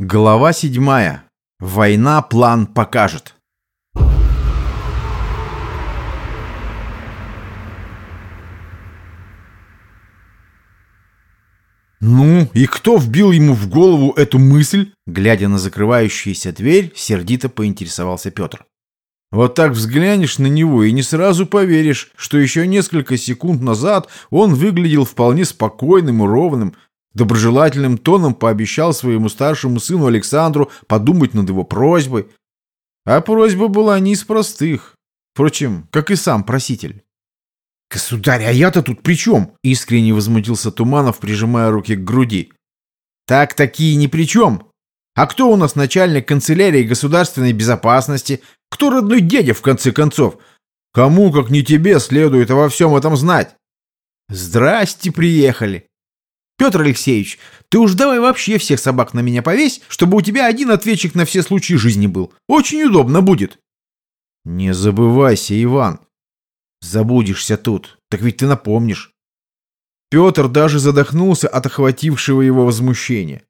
Глава седьмая. Война план покажет. Ну, и кто вбил ему в голову эту мысль? Глядя на закрывающуюся дверь, сердито поинтересовался Петр. Вот так взглянешь на него и не сразу поверишь, что еще несколько секунд назад он выглядел вполне спокойным и ровным, доброжелательным тоном пообещал своему старшему сыну Александру подумать над его просьбой. А просьба была не из простых. Впрочем, как и сам проситель. «Государь, а я-то тут при чем?» — искренне возмутился Туманов, прижимая руки к груди. «Так такие ни при чем. А кто у нас начальник канцелярии государственной безопасности? Кто родной дядя, в конце концов? Кому, как не тебе, следует во всем этом знать?» «Здрасте, приехали!» Петр Алексеевич, ты уж давай вообще всех собак на меня повесь, чтобы у тебя один ответчик на все случаи жизни был. Очень удобно будет. Не забывайся, Иван. Забудешься тут, так ведь ты напомнишь. Петр даже задохнулся от охватившего его возмущения.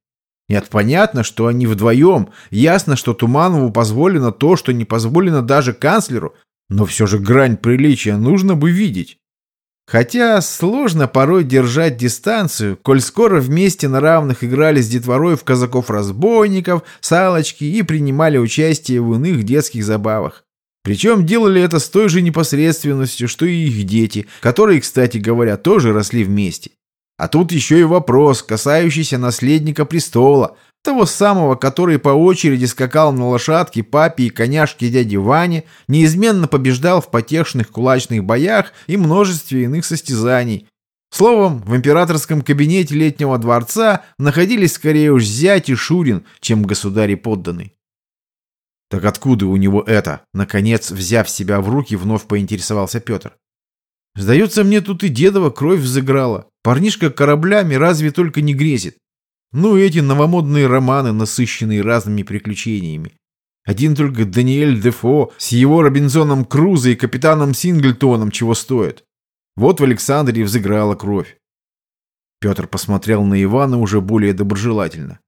Нет, понятно, что они вдвоем, ясно, что Туманову позволено то, что не позволено даже канцлеру, но все же грань приличия нужно бы видеть. Хотя сложно порой держать дистанцию, коль скоро вместе на равных играли с детворой в казаков-разбойников, салочки и принимали участие в иных детских забавах. Причем делали это с той же непосредственностью, что и их дети, которые, кстати говоря, тоже росли вместе. А тут еще и вопрос, касающийся наследника престола – того самого, который по очереди скакал на лошадке папе и коняшке дяди Ване, неизменно побеждал в потешных кулачных боях и множестве иных состязаний. Словом, в императорском кабинете летнего дворца находились скорее уж зять и Шурин, чем государь и подданный. «Так откуда у него это?» Наконец, взяв себя в руки, вновь поинтересовался Петр. «Сдается мне, тут и дедова кровь взыграла. Парнишка кораблями разве только не грезит. Ну эти новомодные романы, насыщенные разными приключениями. Один только Даниэль Дефо с его Робинзоном Крузо и капитаном Синглтоном чего стоит. Вот в Александре взыграла кровь. Петр посмотрел на Ивана уже более доброжелательно.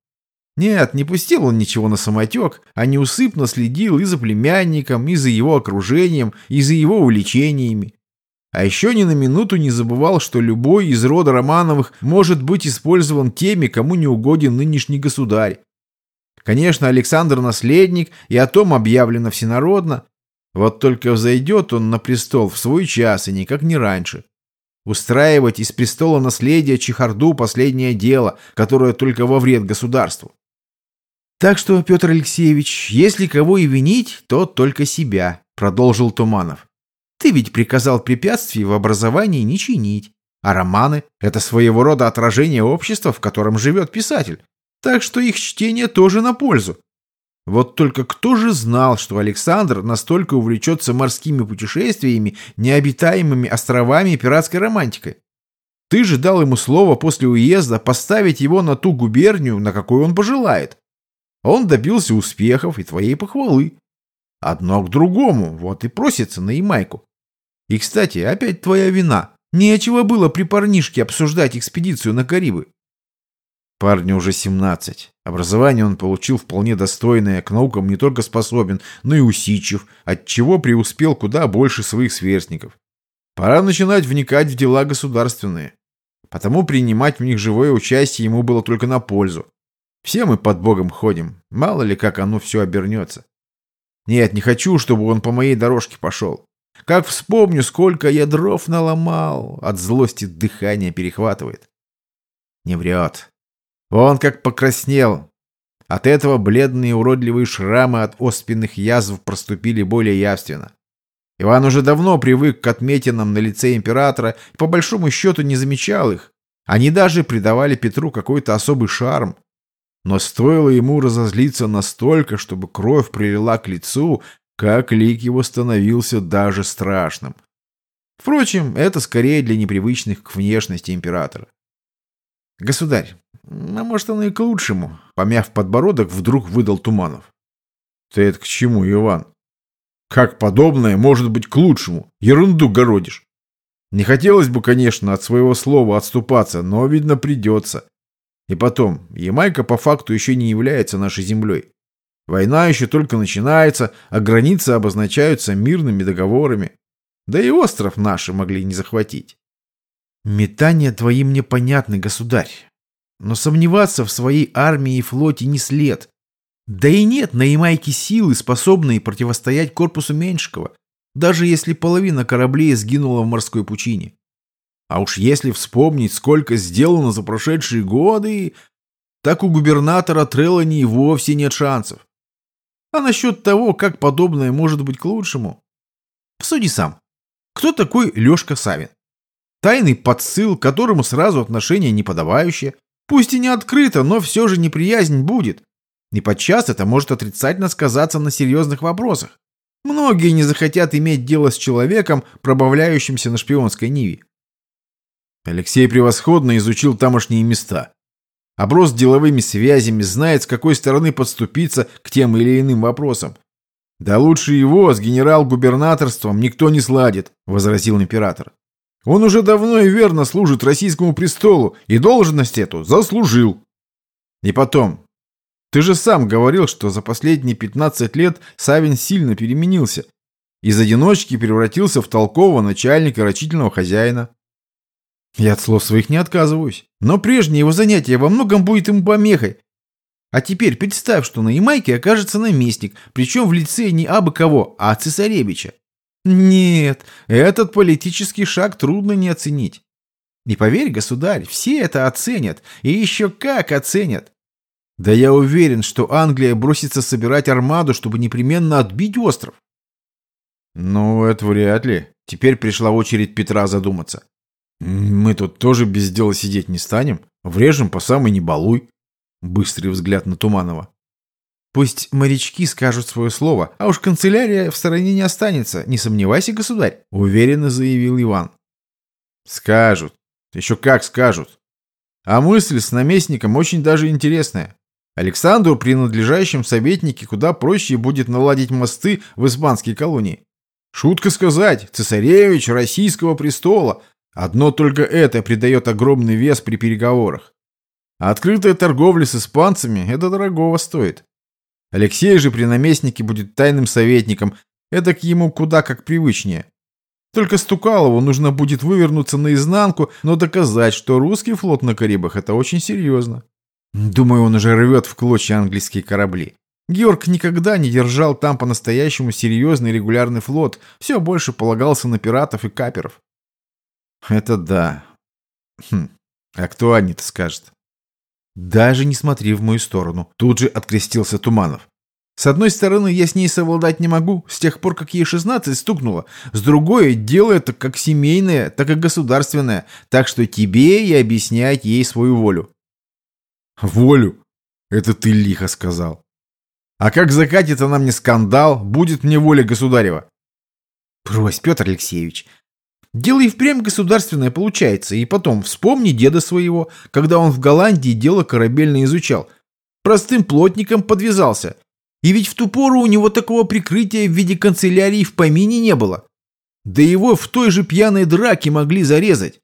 Нет, не пустил он ничего на самотек, а неусыпно следил и за племянником, и за его окружением, и за его увлечениями. А еще ни на минуту не забывал, что любой из рода Романовых может быть использован теми, кому не угоден нынешний государь. Конечно, Александр наследник, и о том объявлено всенародно. Вот только взойдет он на престол в свой час и никак не раньше. Устраивать из престола наследия чехарду – последнее дело, которое только во вред государству. Так что, Петр Алексеевич, если кого и винить, то только себя, продолжил Туманов. Ты ведь приказал препятствий в образовании не чинить. А романы — это своего рода отражение общества, в котором живет писатель. Так что их чтение тоже на пользу. Вот только кто же знал, что Александр настолько увлечется морскими путешествиями, необитаемыми островами и пиратской романтикой? Ты же дал ему слово после уезда поставить его на ту губернию, на какую он пожелает. Он добился успехов и твоей похвалы. Одно к другому, вот и просится на Ямайку. И, кстати, опять твоя вина. Нечего было при парнишке обсуждать экспедицию на Карибы. Парню уже 17. Образование он получил вполне достойное, к наукам не только способен, но и усидчив, отчего преуспел куда больше своих сверстников. Пора начинать вникать в дела государственные. Потому принимать в них живое участие ему было только на пользу. Все мы под Богом ходим, мало ли как оно все обернется. Нет, не хочу, чтобы он по моей дорожке пошел. Как вспомню, сколько я дров наломал, от злости дыхание перехватывает. Не врет. Он как покраснел. От этого бледные уродливые шрамы от оспенных язв проступили более явственно. Иван уже давно привык к отметинам на лице императора и по большому счету не замечал их. Они даже придавали Петру какой-то особый шарм. Но стоило ему разозлиться настолько, чтобы кровь прилила к лицу, как лик его становился даже страшным. Впрочем, это скорее для непривычных к внешности императора. «Государь, а может, оно и к лучшему», — помяв подбородок, вдруг выдал Туманов. «Ты это к чему, Иван? Как подобное может быть к лучшему? Ерунду городишь. Не хотелось бы, конечно, от своего слова отступаться, но, видно, придется. И потом, Ямайка по факту еще не является нашей землей. Война еще только начинается, а границы обозначаются мирными договорами. Да и остров наши могли не захватить. Метания твои мне понятны, государь. Но сомневаться в своей армии и флоте не след. Да и нет на Ямайке силы, способные противостоять корпусу Меньшикова, даже если половина кораблей сгинула в морской пучине. А уж если вспомнить, сколько сделано за прошедшие годы, так у губернатора Трелани и вовсе нет шансов. А насчет того, как подобное может быть к лучшему? Посуди сам. Кто такой Лешка Савин? Тайный подсыл, которому сразу отношение не подавающее. Пусть и не открыто, но все же неприязнь будет. И подчас это может отрицательно сказаться на серьезных вопросах. Многие не захотят иметь дело с человеком, пробавляющимся на шпионской ниве. Алексей превосходно изучил тамошние места. Оброс деловыми связями, знает, с какой стороны подступиться к тем или иным вопросам. «Да лучше его с генерал-губернаторством никто не сладит», — возразил император. «Он уже давно и верно служит российскому престолу, и должность эту заслужил». И потом, ты же сам говорил, что за последние 15 лет Савин сильно переменился. Из одиночки превратился в толкового начальника рачительного хозяина. Я от слов своих не отказываюсь. Но прежнее его занятие во многом будет ему помехой. А теперь представь, что на Ямайке окажется наместник, причем в лице не абы кого, а цесаревича. Нет, этот политический шаг трудно не оценить. И поверь, государь, все это оценят, и еще как оценят. Да я уверен, что Англия бросится собирать армаду, чтобы непременно отбить остров. Ну, это вряд ли. Теперь пришла очередь Петра задуматься. Мы тут тоже без дела сидеть не станем. Врежем по самой не балуй. Быстрый взгляд на Туманова. Пусть морячки скажут свое слово, а уж канцелярия в стороне не останется. Не сомневайся, государь, уверенно заявил Иван. Скажут. Еще как скажут. А мысль с наместником очень даже интересная. Александру, принадлежащим советнике, куда проще будет наладить мосты в испанские колонии. Шутка сказать, цесаревич российского престола. Одно только это придает огромный вес при переговорах. А открытая торговля с испанцами – это дорогого стоит. Алексей же при наместнике будет тайным советником, это к ему куда как привычнее. Только Стукалову нужно будет вывернуться наизнанку, но доказать, что русский флот на Карибах – это очень серьезно. Думаю, он уже рвет в клочья английские корабли. Георг никогда не держал там по-настоящему серьезный регулярный флот, все больше полагался на пиратов и каперов. Это да. Хм, а кто Аня-то скажет? Даже не смотри в мою сторону. Тут же открестился Туманов. С одной стороны, я с ней совладать не могу, с тех пор, как ей 16 стукнуло. С другой, дело это как семейное, так и государственное. Так что тебе и объяснять ей свою волю. Волю? Это ты лихо сказал. А как закатит она мне скандал, будет мне воля государева. Брось, Петр Алексеевич. Дело и впрямь государственное получается. И потом, вспомни деда своего, когда он в Голландии дело корабельное изучал. Простым плотником подвязался. И ведь в ту пору у него такого прикрытия в виде канцелярии в помине не было. Да его в той же пьяной драке могли зарезать.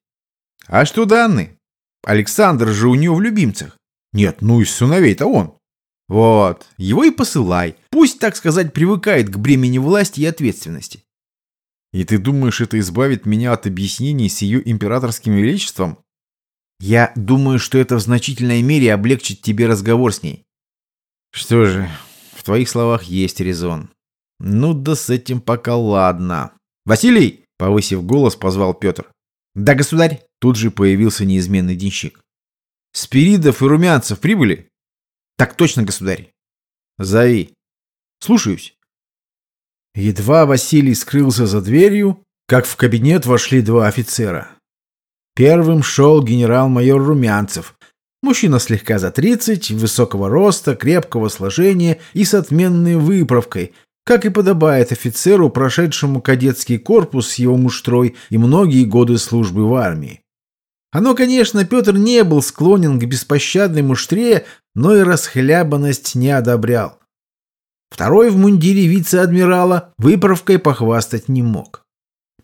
А что данные? Александр же у него в любимцах. Нет, ну из сыновей-то он. Вот, его и посылай. Пусть, так сказать, привыкает к бремени власти и ответственности. И ты думаешь, это избавит меня от объяснений с ее императорским величеством? Я думаю, что это в значительной мере облегчит тебе разговор с ней. Что же, в твоих словах есть резон. Ну да с этим пока ладно. Василий, повысив голос, позвал Петр. Да, государь. Тут же появился неизменный денщик. Спиридов и Румянцев прибыли? Так точно, государь. Зови. Слушаюсь. Едва Василий скрылся за дверью, как в кабинет вошли два офицера. Первым шел генерал-майор Румянцев. Мужчина слегка за тридцать, высокого роста, крепкого сложения и с отменной выправкой, как и подобает офицеру, прошедшему кадетский корпус с его муштрой и многие годы службы в армии. Оно, конечно, Петр не был склонен к беспощадной муштре, но и расхлябанность не одобрял. Второй в мундире вице-адмирала выправкой похвастать не мог.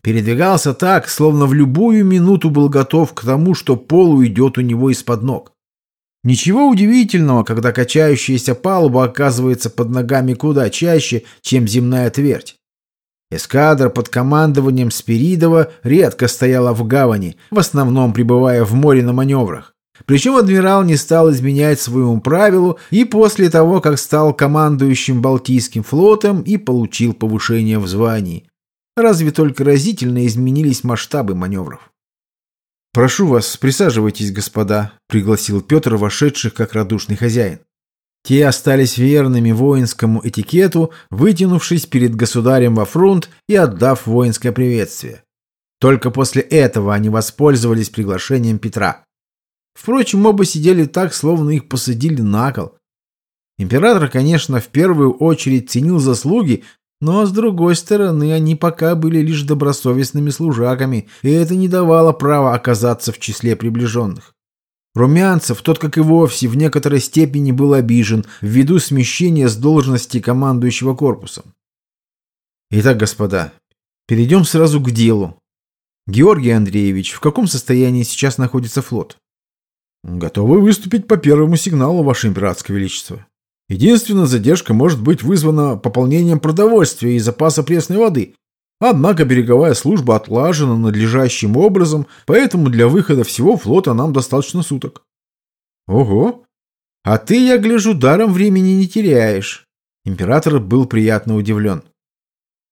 Передвигался так, словно в любую минуту был готов к тому, что пол уйдет у него из-под ног. Ничего удивительного, когда качающаяся палуба оказывается под ногами куда чаще, чем земная твердь. Эскадра под командованием Спиридова редко стояла в гавани, в основном пребывая в море на маневрах. Причем адмирал не стал изменять своему правилу и после того, как стал командующим Балтийским флотом и получил повышение в звании. Разве только разительно изменились масштабы маневров. «Прошу вас, присаживайтесь, господа», — пригласил Петр, вошедших как радушный хозяин. Те остались верными воинскому этикету, вытянувшись перед государем во фронт и отдав воинское приветствие. Только после этого они воспользовались приглашением Петра. Впрочем, оба сидели так, словно их посадили на кол. Император, конечно, в первую очередь ценил заслуги, но, с другой стороны, они пока были лишь добросовестными служаками, и это не давало права оказаться в числе приближенных. Румянцев, тот как и вовсе, в некоторой степени был обижен ввиду смещения с должности командующего корпусом. Итак, господа, перейдем сразу к делу. Георгий Андреевич, в каком состоянии сейчас находится флот? Готовы выступить по первому сигналу, Ваше Императорское Величество. Единственная задержка может быть вызвана пополнением продовольствия и запаса пресной воды. Однако береговая служба отлажена надлежащим образом, поэтому для выхода всего флота нам достаточно суток. Ого! А ты, я гляжу, даром времени не теряешь. Император был приятно удивлен.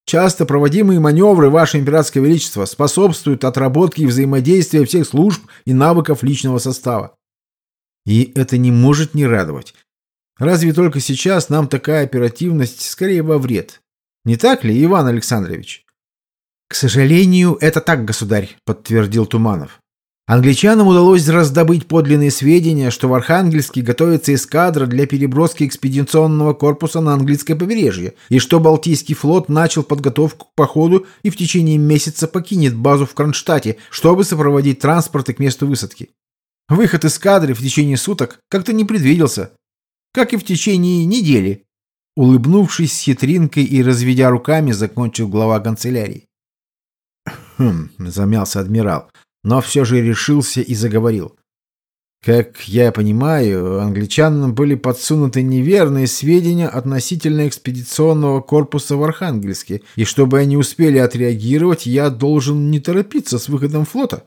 Часто проводимые маневры, Ваше Императорское Величество, способствуют отработке и взаимодействия всех служб и навыков личного состава. И это не может не радовать. Разве только сейчас нам такая оперативность скорее во вред. Не так ли, Иван Александрович? «К сожалению, это так, государь», — подтвердил Туманов. Англичанам удалось раздобыть подлинные сведения, что в Архангельске готовится эскадра для переброски экспедиционного корпуса на английское побережье, и что Балтийский флот начал подготовку к походу и в течение месяца покинет базу в Кронштадте, чтобы сопроводить транспорты к месту высадки. Выход эскадры в течение суток как-то не предвиделся, как и в течение недели. Улыбнувшись с хитринкой и разведя руками, закончил глава канцелярии. «Хм», — замялся адмирал, но все же решился и заговорил. Как я понимаю, англичанам были подсунуты неверные сведения относительно экспедиционного корпуса в Архангельске, и чтобы они успели отреагировать, я должен не торопиться с выходом флота.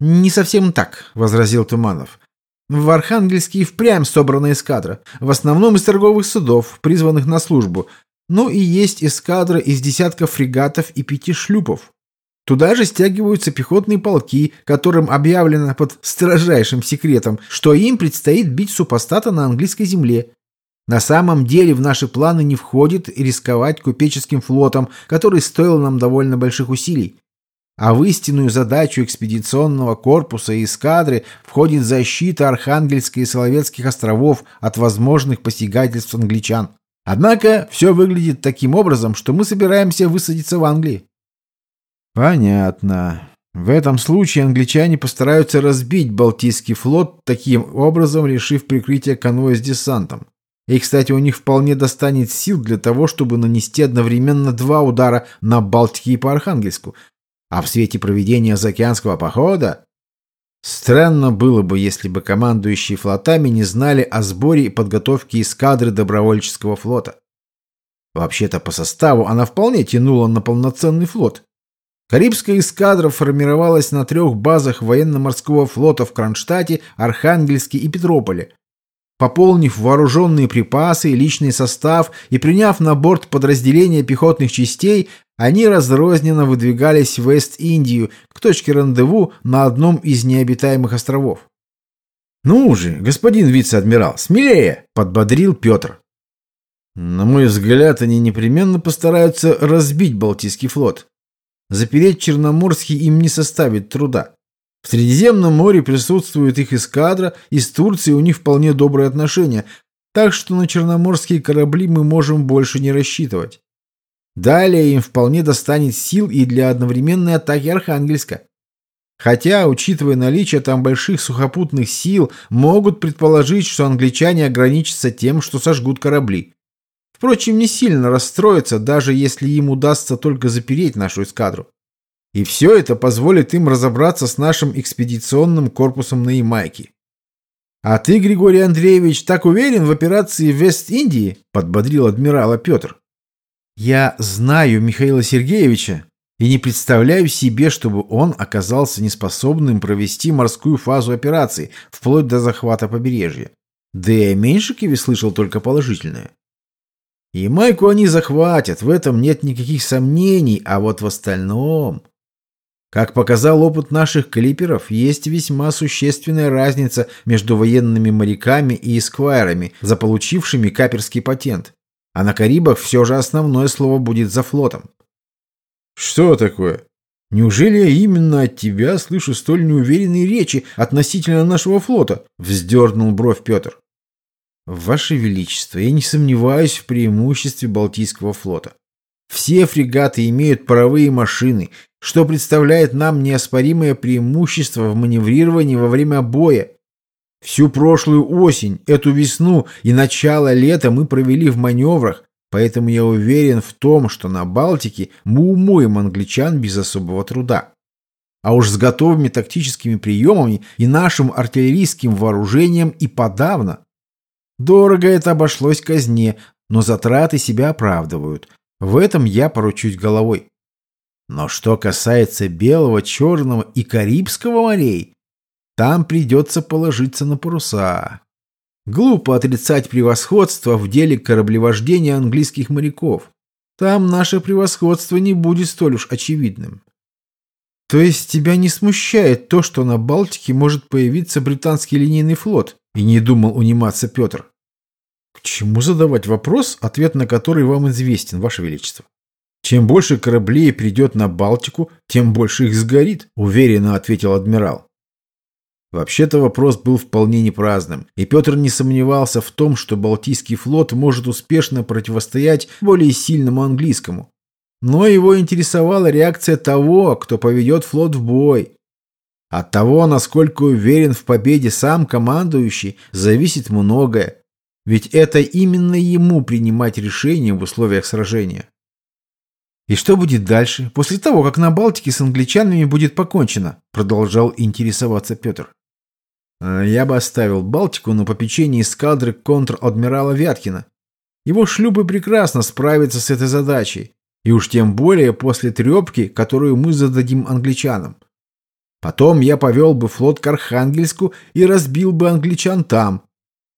«Не совсем так», — возразил Туманов. «В Архангельске и впрямь собрана эскадра, в основном из торговых судов, призванных на службу, ну и есть эскадра из десятков фрегатов и пяти шлюпов. Туда же стягиваются пехотные полки, которым объявлено под строжайшим секретом, что им предстоит бить супостата на английской земле. На самом деле в наши планы не входит рисковать купеческим флотом, который стоил нам довольно больших усилий. А в истинную задачу экспедиционного корпуса и эскадры входит защита Архангельска и Соловецких островов от возможных посягательств англичан. Однако все выглядит таким образом, что мы собираемся высадиться в Англии. Понятно. В этом случае англичане постараются разбить Балтийский флот, таким образом решив прикрытие конвоя с десантом. И, кстати, у них вполне достанет сил для того, чтобы нанести одновременно два удара на Балтике и по Архангельску. А в свете проведения заокеанского похода... Странно было бы, если бы командующие флотами не знали о сборе и подготовке эскадры добровольческого флота. Вообще-то по составу она вполне тянула на полноценный флот. Карибская эскадра формировалась на трех базах военно-морского флота в Кронштадте, Архангельске и Петрополе. Пополнив вооруженные припасы и личный состав и приняв на борт подразделения пехотных частей, они разрозненно выдвигались в Вест-Индию к точке рандеву на одном из необитаемых островов. «Ну же, господин вице-адмирал, смелее!» – подбодрил Петр. На мой взгляд, они непременно постараются разбить Балтийский флот. Запереть Черноморский им не составит труда. В Средиземном море присутствует их эскадра, и с Турцией у них вполне добрые отношения, так что на черноморские корабли мы можем больше не рассчитывать. Далее им вполне достанет сил и для одновременной атаки Архангельска. Хотя, учитывая наличие там больших сухопутных сил, могут предположить, что англичане ограничатся тем, что сожгут корабли. Впрочем, не сильно расстроится, даже если им удастся только запереть нашу эскадру. И все это позволит им разобраться с нашим экспедиционным корпусом на Ямайке. «А ты, Григорий Андреевич, так уверен в операции в Вест-Индии?» – подбодрил адмирала Петр. «Я знаю Михаила Сергеевича и не представляю себе, чтобы он оказался неспособным провести морскую фазу операции, вплоть до захвата побережья. Да и о Меньшикове слышал только положительное. И Майку они захватят, в этом нет никаких сомнений, а вот в остальном... Как показал опыт наших клиперов, есть весьма существенная разница между военными моряками и эсквайрами, заполучившими каперский патент. А на Карибах все же основное слово будет за флотом. Что такое? Неужели я именно от тебя слышу столь неуверенные речи относительно нашего флота? Вздернул бровь Петр. Ваше Величество, я не сомневаюсь в преимуществе Балтийского флота. Все фрегаты имеют паровые машины, что представляет нам неоспоримое преимущество в маневрировании во время боя. Всю прошлую осень, эту весну и начало лета мы провели в маневрах, поэтому я уверен в том, что на Балтике мы умоем англичан без особого труда. А уж с готовыми тактическими приемами и нашим артиллерийским вооружением и подавно. Дорого это обошлось казне, но затраты себя оправдывают. В этом я поручусь головой. Но что касается Белого, Черного и Карибского морей, там придется положиться на паруса. Глупо отрицать превосходство в деле кораблевождения английских моряков. Там наше превосходство не будет столь уж очевидным. То есть тебя не смущает то, что на Балтике может появиться британский линейный флот? И не думал униматься Петр. К чему задавать вопрос, ответ на который вам известен, Ваше Величество? Чем больше кораблей придет на Балтику, тем больше их сгорит, уверенно ответил адмирал. Вообще-то вопрос был вполне непраздным, и Петр не сомневался в том, что Балтийский флот может успешно противостоять более сильному английскому. Но его интересовала реакция того, кто поведет флот в бой. От того, насколько уверен в победе сам командующий, зависит многое. Ведь это именно ему принимать решения в условиях сражения. «И что будет дальше, после того, как на Балтике с англичанами будет покончено?» Продолжал интересоваться Петр. «Э, «Я бы оставил Балтику на попечении эскадры контр-адмирала Вяткина. Его шлюпы прекрасно справятся с этой задачей, и уж тем более после трепки, которую мы зададим англичанам. Потом я повел бы флот к Архангельску и разбил бы англичан там,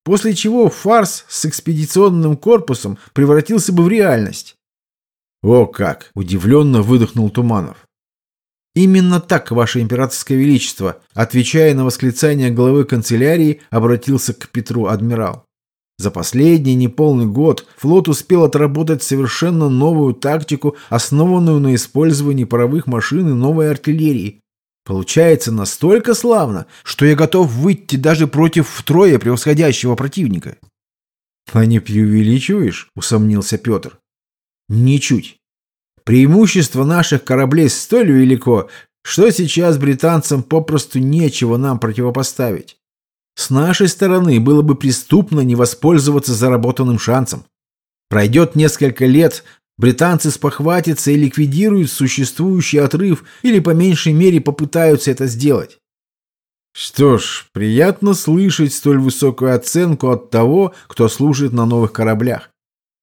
после чего фарс с экспедиционным корпусом превратился бы в реальность. «О как!» – удивленно выдохнул Туманов. «Именно так, Ваше Императорское Величество», отвечая на восклицание главы канцелярии, обратился к Петру адмирал. За последний неполный год флот успел отработать совершенно новую тактику, основанную на использовании паровых машин и новой артиллерии. Получается настолько славно, что я готов выйти даже против втрое превосходящего противника. — А не преувеличиваешь? — усомнился Петр. Ничуть. Преимущество наших кораблей столь велико, что сейчас британцам попросту нечего нам противопоставить. С нашей стороны было бы преступно не воспользоваться заработанным шансом. Пройдет несколько лет, британцы спохватятся и ликвидируют существующий отрыв или по меньшей мере попытаются это сделать. Что ж, приятно слышать столь высокую оценку от того, кто служит на новых кораблях.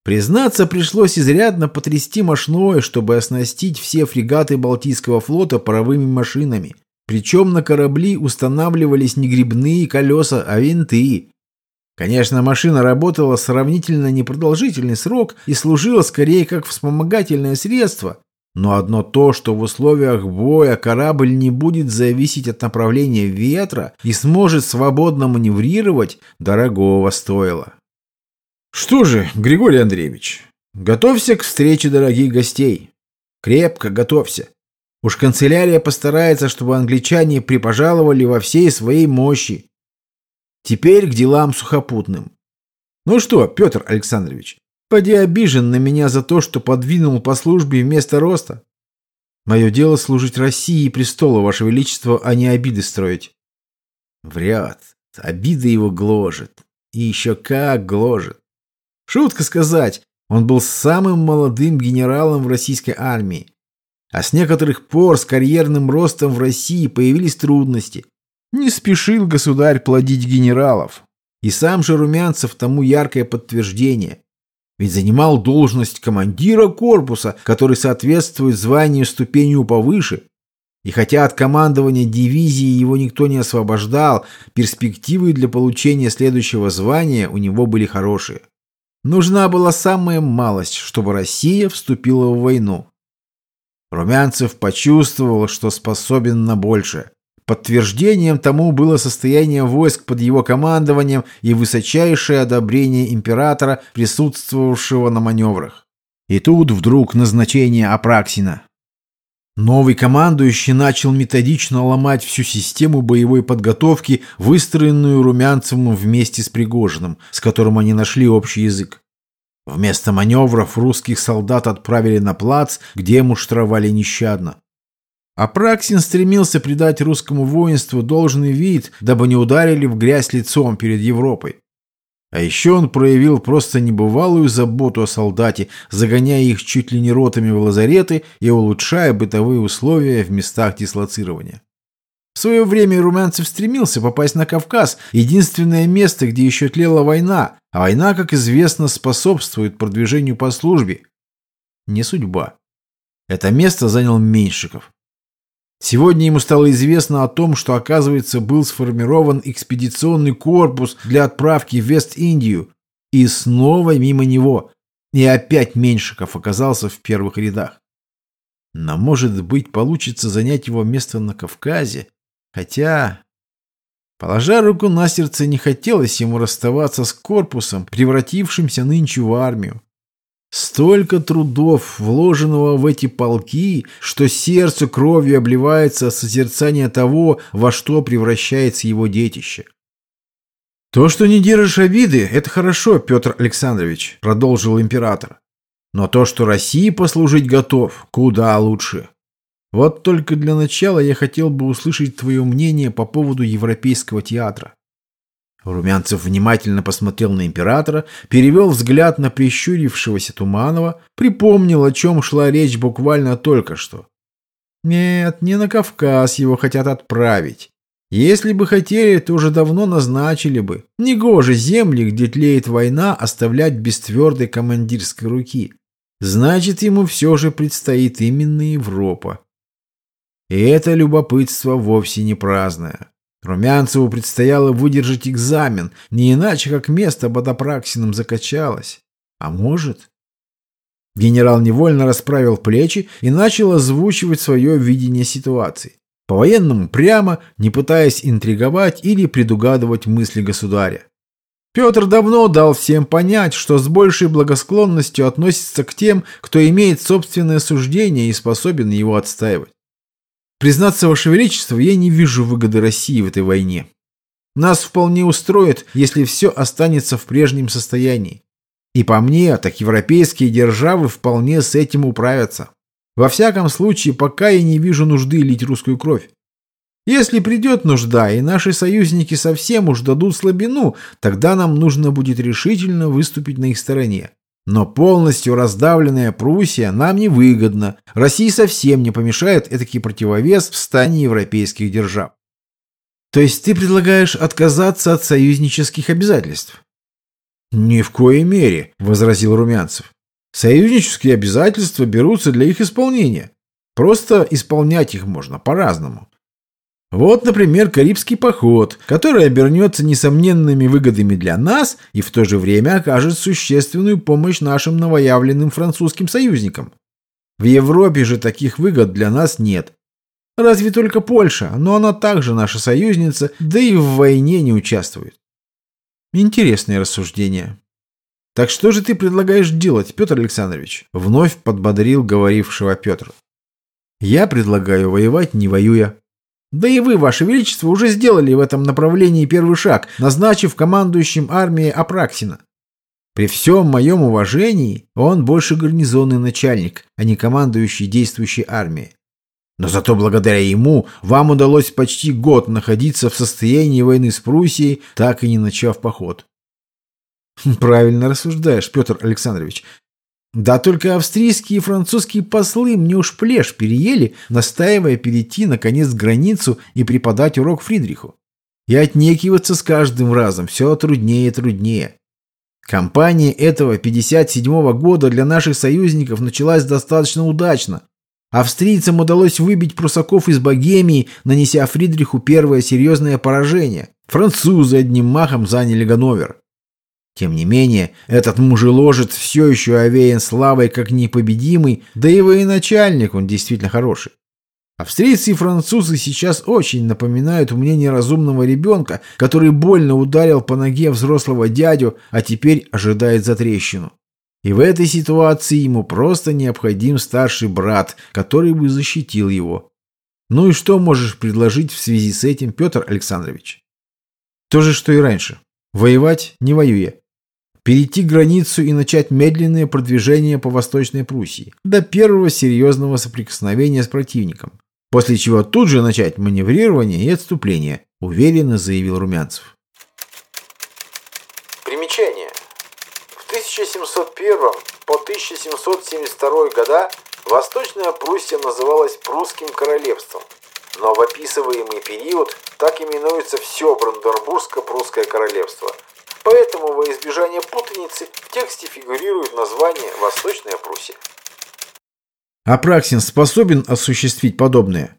Признаться, пришлось изрядно потрясти мощное, чтобы оснастить все фрегаты Балтийского флота паровыми машинами. Причем на корабли устанавливались не грибные колеса, а винты. Конечно, машина работала сравнительно непродолжительный срок и служила скорее как вспомогательное средство, но одно то, что в условиях боя корабль не будет зависеть от направления ветра и сможет свободно маневрировать, дорогого стоило. Что же, Григорий Андреевич, готовься к встрече дорогих гостей. Крепко готовься. Уж канцелярия постарается, чтобы англичане припожаловали во всей своей мощи. Теперь к делам сухопутным. Ну что, Петр Александрович, поди обижен на меня за то, что подвинул по службе вместо роста. Мое дело служить России и престолу, Ваше Величество, а не обиды строить. Вряд. Обида его гложет. И еще как гложет. Шутка сказать, он был самым молодым генералом в российской армии. А с некоторых пор с карьерным ростом в России появились трудности. Не спешил государь плодить генералов. И сам же Румянцев тому яркое подтверждение. Ведь занимал должность командира корпуса, который соответствует званию ступенью повыше. И хотя от командования дивизии его никто не освобождал, перспективы для получения следующего звания у него были хорошие. Нужна была самая малость, чтобы Россия вступила в войну. Румянцев почувствовал, что способен на большее. Подтверждением тому было состояние войск под его командованием и высочайшее одобрение императора, присутствовавшего на маневрах. И тут вдруг назначение Апраксина. Новый командующий начал методично ломать всю систему боевой подготовки, выстроенную Румянцевым вместе с Пригожиным, с которым они нашли общий язык. Вместо маневров русских солдат отправили на плац, где муштровали нещадно. Апраксин стремился придать русскому воинству должный вид, дабы не ударили в грязь лицом перед Европой. А еще он проявил просто небывалую заботу о солдате, загоняя их чуть ли не ротами в лазареты и улучшая бытовые условия в местах дислоцирования. В свое время Румянцев стремился попасть на Кавказ, единственное место, где еще тлела война, а война, как известно, способствует продвижению по службе. Не судьба. Это место занял Меньшиков. Сегодня ему стало известно о том, что, оказывается, был сформирован экспедиционный корпус для отправки в Вест-Индию. И снова мимо него. И опять Меньшиков оказался в первых рядах. Но, может быть, получится занять его место на Кавказе. Хотя... Положа руку на сердце, не хотелось ему расставаться с корпусом, превратившимся нынче в армию. Столько трудов, вложенного в эти полки, что сердце кровью обливается от созерцания того, во что превращается его детище. «То, что не держишь обиды, это хорошо, Петр Александрович», — продолжил император. «Но то, что России послужить готов, куда лучше. Вот только для начала я хотел бы услышать твое мнение по поводу Европейского театра. Румянцев внимательно посмотрел на императора, перевел взгляд на прищурившегося Туманова, припомнил, о чем шла речь буквально только что. Нет, не на Кавказ его хотят отправить. Если бы хотели, то уже давно назначили бы. Негоже земли, где тлеет война, оставлять без твердой командирской руки. Значит, ему все же предстоит именно Европа. И это любопытство вовсе не праздное. Румянцеву предстояло выдержать экзамен, не иначе, как место под Апраксиным закачалось. А может... Генерал невольно расправил плечи и начал озвучивать свое видение ситуации. По-военному прямо, не пытаясь интриговать или предугадывать мысли государя. Петр давно дал всем понять, что с большей благосклонностью относится к тем, кто имеет собственное суждение и способен его отстаивать. Признаться, Ваше Величество, я не вижу выгоды России в этой войне. Нас вполне устроит, если все останется в прежнем состоянии. И по мне, так европейские державы вполне с этим управятся. Во всяком случае, пока я не вижу нужды лить русскую кровь. Если придет нужда, и наши союзники совсем уж дадут слабину, тогда нам нужно будет решительно выступить на их стороне. Но полностью раздавленная Пруссия нам невыгодна. России совсем не помешает этакий противовес в стане европейских держав. То есть ты предлагаешь отказаться от союзнических обязательств? Ни в коей мере, возразил Румянцев. Союзнические обязательства берутся для их исполнения. Просто исполнять их можно по-разному. Вот, например, Карибский поход, который обернется несомненными выгодами для нас и в то же время окажет существенную помощь нашим новоявленным французским союзникам. В Европе же таких выгод для нас нет. Разве только Польша, но она также наша союзница, да и в войне не участвует. Интересное рассуждение. Так что же ты предлагаешь делать, Петр Александрович? Вновь подбодрил говорившего Петр. Я предлагаю воевать, не воюя. Да и вы, Ваше Величество, уже сделали в этом направлении первый шаг, назначив командующим армией Апраксина. При всем моем уважении он больше гарнизонный начальник, а не командующий действующей армией. Но зато благодаря ему вам удалось почти год находиться в состоянии войны с Пруссией, так и не начав поход. Правильно рассуждаешь, Петр Александрович. Да только австрийские и французские послы мне уж плешь переели, настаивая перейти, наконец, границу и преподать урок Фридриху. И отнекиваться с каждым разом все труднее и труднее. Кампания этого 57-го года для наших союзников началась достаточно удачно. Австрийцам удалось выбить прусаков из Богемии, нанеся Фридриху первое серьезное поражение. Французы одним махом заняли Ганновер. Тем не менее, этот мужеложец все еще овеян славой как непобедимый, да и военачальник он действительно хороший. Австрийцы и французы сейчас очень напоминают мне неразумного ребенка, который больно ударил по ноге взрослого дядю, а теперь ожидает за трещину. И в этой ситуации ему просто необходим старший брат, который бы защитил его. Ну и что можешь предложить в связи с этим, Петр Александрович? То же, что и раньше. Воевать не воюя. Перейти границу и начать медленное продвижение по Восточной Пруссии до первого серьезного соприкосновения с противником. После чего тут же начать маневрирование и отступление, уверенно заявил Румянцев. Примечание. В 1701 по 1772 года Восточная Пруссия называлась Прусским королевством, но в описываемый период так именуется все Бранденбургско-Прусское королевство. Поэтому во избежание путаницы в тексте фигурирует название Восточная Пруссия. Апраксин способен осуществить подобное?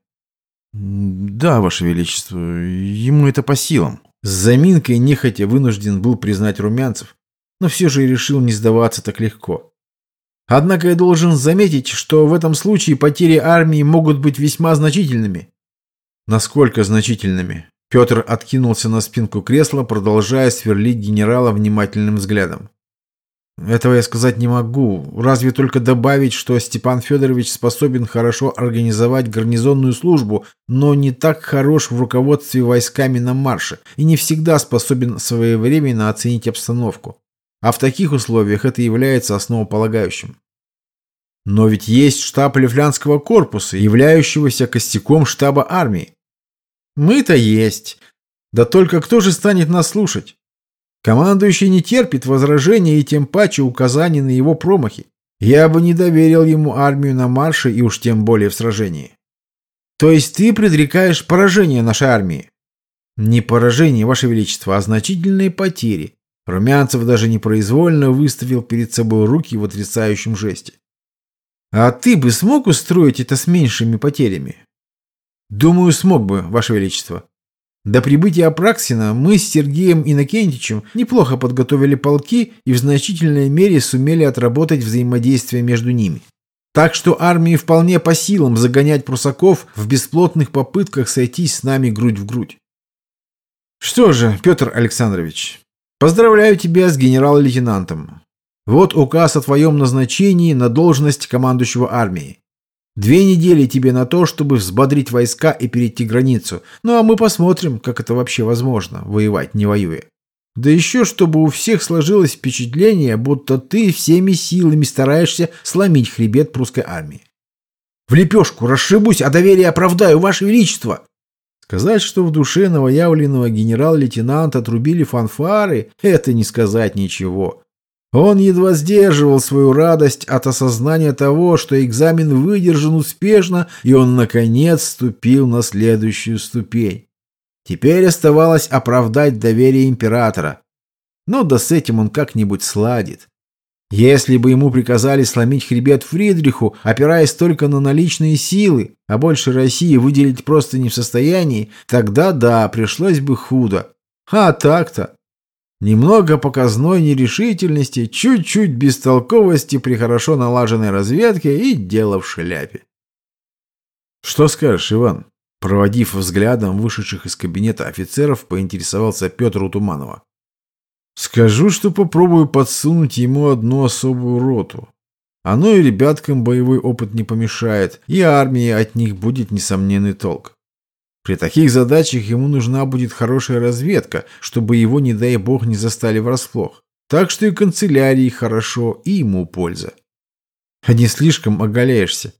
Да, Ваше Величество, ему это по силам. С заминкой нехотя вынужден был признать Румянцев, но все же решил не сдаваться так легко. Однако я должен заметить, что в этом случае потери армии могут быть весьма значительными. Насколько значительными? Петр откинулся на спинку кресла, продолжая сверлить генерала внимательным взглядом. Этого я сказать не могу. Разве только добавить, что Степан Федорович способен хорошо организовать гарнизонную службу, но не так хорош в руководстве войсками на марше и не всегда способен своевременно оценить обстановку. А в таких условиях это является основополагающим. Но ведь есть штаб Лифлянского корпуса, являющегося костяком штаба армии. Мы-то есть. Да только кто же станет нас слушать? Командующий не терпит возражения и тем паче указаний на его промахи. Я бы не доверил ему армию на марше и уж тем более в сражении. То есть ты предрекаешь поражение нашей армии? Не поражение, Ваше Величество, а значительные потери. Румянцев даже непроизвольно выставил перед собой руки в отрицающем жесте. А ты бы смог устроить это с меньшими потерями? Думаю, смог бы, Ваше Величество. До прибытия Апраксина мы с Сергеем Иннокентичем неплохо подготовили полки и в значительной мере сумели отработать взаимодействие между ними. Так что армии вполне по силам загонять прусаков в бесплотных попытках сойтись с нами грудь в грудь. Что же, Петр Александрович, поздравляю тебя с генерал-лейтенантом. Вот указ о твоем назначении на должность командующего армией. Две недели тебе на то, чтобы взбодрить войска и перейти границу. Ну а мы посмотрим, как это вообще возможно, воевать не воюя. Да еще, чтобы у всех сложилось впечатление, будто ты всеми силами стараешься сломить хребет прусской армии. В лепешку расшибусь, а доверие оправдаю, Ваше Величество!» Сказать, что в душе новоявленного генерал-лейтенанта отрубили фанфары, это не сказать ничего. Он едва сдерживал свою радость от осознания того, что экзамен выдержан успешно, и он, наконец, ступил на следующую ступень. Теперь оставалось оправдать доверие императора. Но да с этим он как-нибудь сладит. Если бы ему приказали сломить хребет Фридриху, опираясь только на наличные силы, а больше России выделить просто не в состоянии, тогда да, пришлось бы худо. А так-то. Немного показной нерешительности, чуть-чуть бестолковости при хорошо налаженной разведке и дело в шляпе. «Что скажешь, Иван?» Проводив взглядом вышедших из кабинета офицеров, поинтересовался Петр Утуманова. «Скажу, что попробую подсунуть ему одну особую роту. Оно и ребяткам боевой опыт не помешает, и армии от них будет несомненный толк. При таких задачах ему нужна будет хорошая разведка, чтобы его, не дай бог, не застали врасплох. Так что и канцелярии хорошо, и ему польза. А не слишком оголяешься.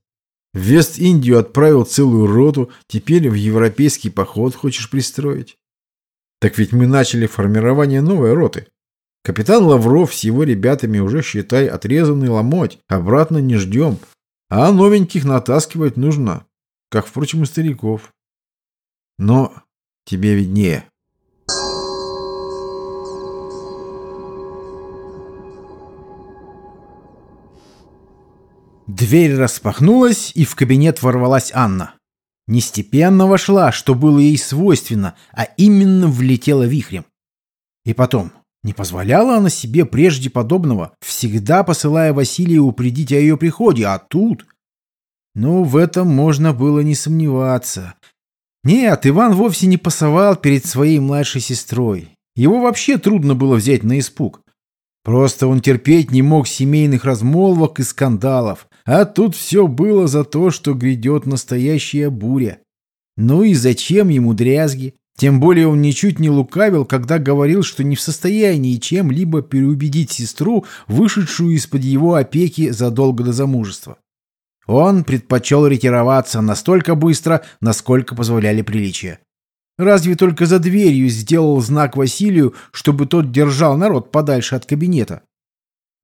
В Вест-Индию отправил целую роту, теперь в европейский поход хочешь пристроить. Так ведь мы начали формирование новой роты. Капитан Лавров с его ребятами уже, считай, отрезанный ломоть, обратно не ждем. А новеньких натаскивать нужно, как, впрочем, и стариков. Но тебе виднее. Дверь распахнулась, и в кабинет ворвалась Анна. Нестепенно вошла, что было ей свойственно, а именно влетела вихрем. И потом, не позволяла она себе прежде подобного, всегда посылая Василия упредить о ее приходе, а тут... Ну, в этом можно было не сомневаться. Нет, Иван вовсе не пасовал перед своей младшей сестрой. Его вообще трудно было взять на испуг. Просто он терпеть не мог семейных размолвок и скандалов. А тут все было за то, что грядет настоящая буря. Ну и зачем ему дрязги? Тем более он ничуть не лукавил, когда говорил, что не в состоянии чем-либо переубедить сестру, вышедшую из-под его опеки задолго до замужества. Он предпочел ретироваться настолько быстро, насколько позволяли приличия. Разве только за дверью сделал знак Василию, чтобы тот держал народ подальше от кабинета.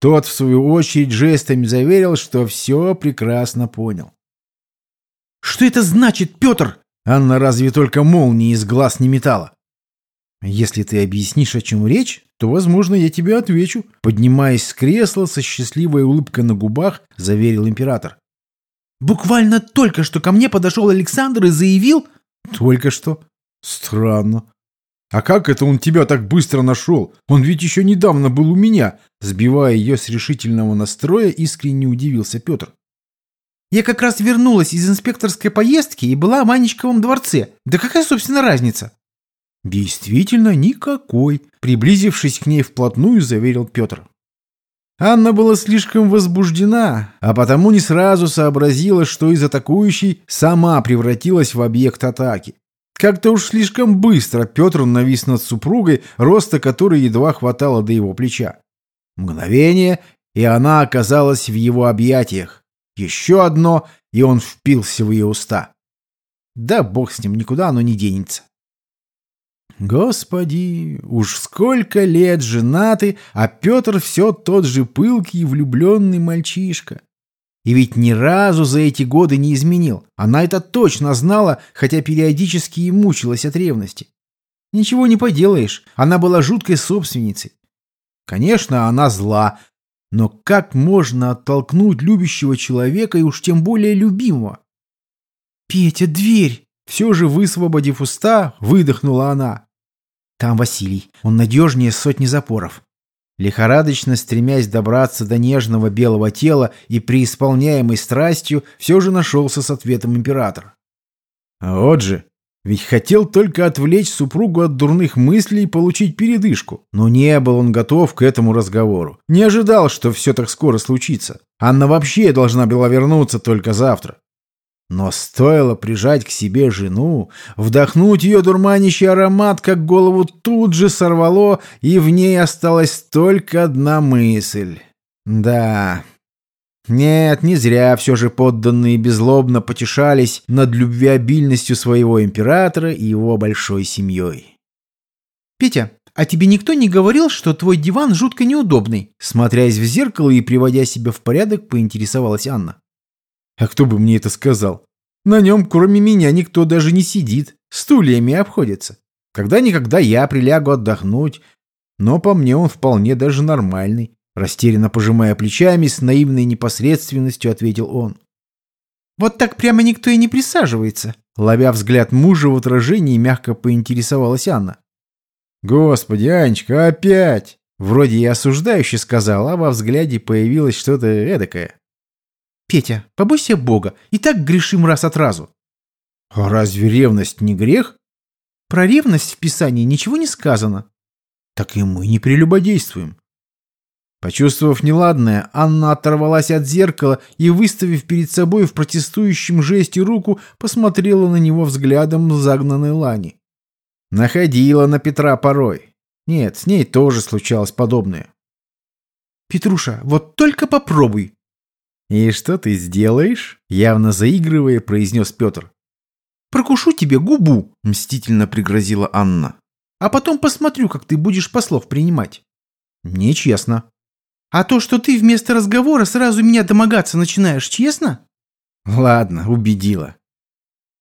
Тот, в свою очередь, жестами заверил, что все прекрасно понял. «Что это значит, Петр?» Анна разве только молнии из глаз не метала. «Если ты объяснишь, о чем речь, то, возможно, я тебе отвечу», поднимаясь с кресла со счастливой улыбкой на губах, заверил император. «Буквально только что ко мне подошел Александр и заявил...» «Только что? Странно. А как это он тебя так быстро нашел? Он ведь еще недавно был у меня. Сбивая ее с решительного настроя, искренне удивился Петр. Я как раз вернулась из инспекторской поездки и была в Манечковом дворце. Да какая, собственно, разница? Действительно, никакой. Приблизившись к ней вплотную, заверил Петр. Анна была слишком возбуждена, а потому не сразу сообразила, что из атакующей сама превратилась в объект атаки. Как-то уж слишком быстро Петр навис над супругой, роста которой едва хватало до его плеча. Мгновение, и она оказалась в его объятиях. Еще одно, и он впился в ее уста. Да бог с ним, никуда оно не денется. Господи, уж сколько лет женаты, а Петр все тот же пылкий и влюбленный мальчишка. И ведь ни разу за эти годы не изменил. Она это точно знала, хотя периодически и мучилась от ревности. Ничего не поделаешь, она была жуткой собственницей. Конечно, она зла, но как можно оттолкнуть любящего человека и уж тем более любимого? «Петя, дверь!» Все же, высвободив уста, выдохнула она. «Там Василий. Он надежнее сотни запоров. Лихорадочно стремясь добраться до нежного белого тела и преисполняемой страстью, все же нашелся с ответом император. А вот же, ведь хотел только отвлечь супругу от дурных мыслей и получить передышку. Но не был он готов к этому разговору. Не ожидал, что все так скоро случится. Анна вообще должна была вернуться только завтра. Но стоило прижать к себе жену, вдохнуть ее дурманящий аромат, как голову тут же сорвало, и в ней осталась только одна мысль. Да, нет, не зря все же подданные безлобно потешались над любвеобильностью своего императора и его большой семьей. «Петя, а тебе никто не говорил, что твой диван жутко неудобный?» Смотрясь в зеркало и приводя себя в порядок, поинтересовалась Анна. А кто бы мне это сказал? На нем, кроме меня, никто даже не сидит. Стульями обходится. Когда-никогда я прилягу отдохнуть. Но по мне он вполне даже нормальный. Растерянно пожимая плечами, с наивной непосредственностью ответил он. «Вот так прямо никто и не присаживается», ловя взгляд мужа в отражении, мягко поинтересовалась Анна. «Господи, Анечка, опять!» Вроде и осуждающе сказал, а во взгляде появилось что-то эдакое. Петя, побойся Бога, и так грешим раз от разу. А разве ревность не грех? Про ревность в Писании ничего не сказано. Так и мы не прелюбодействуем. Почувствовав неладное, Анна оторвалась от зеркала и, выставив перед собой в протестующем жесте руку, посмотрела на него взглядом загнанной лани. Находила на Петра порой. Нет, с ней тоже случалось подобное. «Петруша, вот только попробуй!» «И что ты сделаешь?» — явно заигрывая, произнес Петр. «Прокушу тебе губу!» — мстительно пригрозила Анна. «А потом посмотрю, как ты будешь послов принимать». «Нечестно». «А то, что ты вместо разговора сразу меня домогаться начинаешь, честно?» «Ладно, убедила.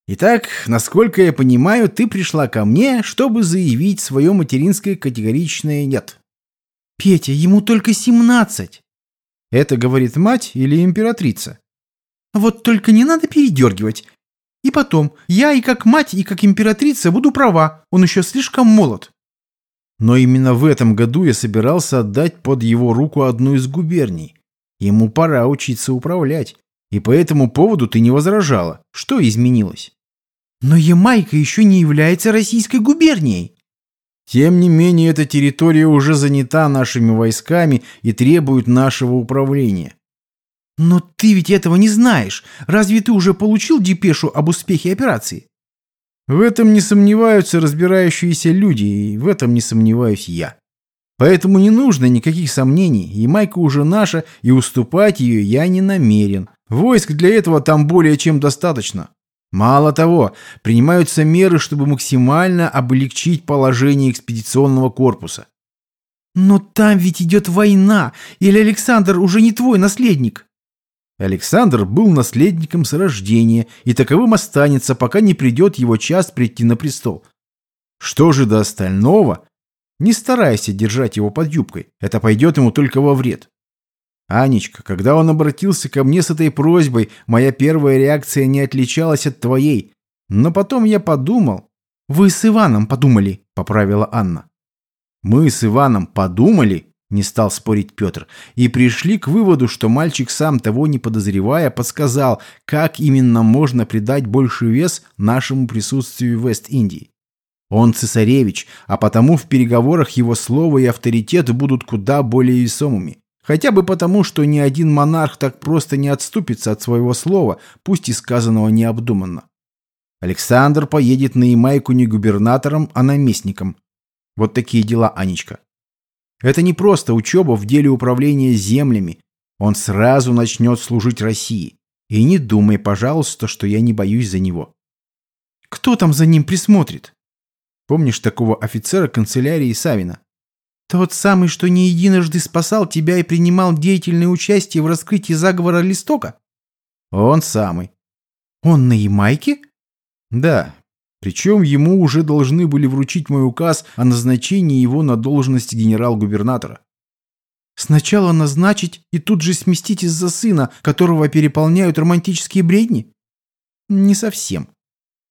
Итак, насколько я понимаю, ты пришла ко мне, чтобы заявить свое материнское категоричное «нет». «Петя, ему только семнадцать!» Это говорит мать или императрица? Вот только не надо передергивать. И потом, я и как мать, и как императрица буду права, он еще слишком молод. Но именно в этом году я собирался отдать под его руку одну из губерний. Ему пора учиться управлять. И по этому поводу ты не возражала. Что изменилось? Но Ямайка еще не является российской губернией. Тем не менее, эта территория уже занята нашими войсками и требует нашего управления. Но ты ведь этого не знаешь. Разве ты уже получил депешу об успехе операции? В этом не сомневаются разбирающиеся люди, и в этом не сомневаюсь я. Поэтому не нужно никаких сомнений, и Майка уже наша, и уступать ее я не намерен. Войск для этого там более чем достаточно. Мало того, принимаются меры, чтобы максимально облегчить положение экспедиционного корпуса. Но там ведь идет война, или Александр уже не твой наследник? Александр был наследником с рождения и таковым останется, пока не придет его час прийти на престол. Что же до остального? Не старайся держать его под юбкой, это пойдет ему только во вред. Анечка, когда он обратился ко мне с этой просьбой, моя первая реакция не отличалась от твоей. Но потом я подумал. «Вы с Иваном подумали», — поправила Анна. «Мы с Иваном подумали?» Не стал спорить Петр. И пришли к выводу, что мальчик сам того не подозревая подсказал, как именно можно придать больший вес нашему присутствию в Вест-Индии. Он цесаревич, а потому в переговорах его слово и авторитет будут куда более весомыми. Хотя бы потому, что ни один монарх так просто не отступится от своего слова, пусть и сказанного необдуманно. Александр поедет на Ямайку не губернатором, а наместником. Вот такие дела, Анечка. Это не просто учеба в деле управления землями. Он сразу начнет служить России. И не думай, пожалуйста, что я не боюсь за него. Кто там за ним присмотрит? Помнишь такого офицера канцелярии Савина? Тот самый, что не единожды спасал тебя и принимал деятельное участие в раскрытии заговора Листока? Он самый. Он на Ямайке? Да, причем ему уже должны были вручить мой указ о назначении его на должность генерал-губернатора. Сначала назначить и тут же сместить из-за сына, которого переполняют романтические бредни? Не совсем.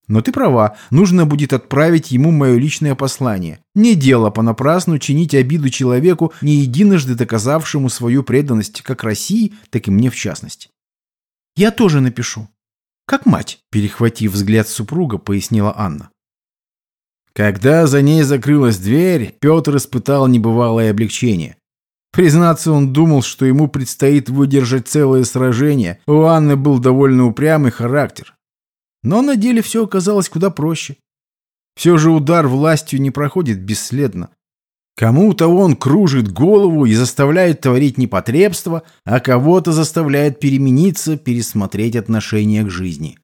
Но ты права, нужно будет отправить ему мое личное послание. Не дело понапрасну чинить обиду человеку, не единожды доказавшему свою преданность как России, так и мне в частности. Я тоже напишу. «Как мать», – перехватив взгляд супруга, пояснила Анна. Когда за ней закрылась дверь, Петр испытал небывалое облегчение. Признаться, он думал, что ему предстоит выдержать целое сражение. У Анны был довольно упрямый характер. Но на деле все оказалось куда проще. Все же удар властью не проходит бесследно. Кому-то он кружит голову и заставляет творить непотребство, а кого-то заставляет перемениться, пересмотреть отношение к жизни.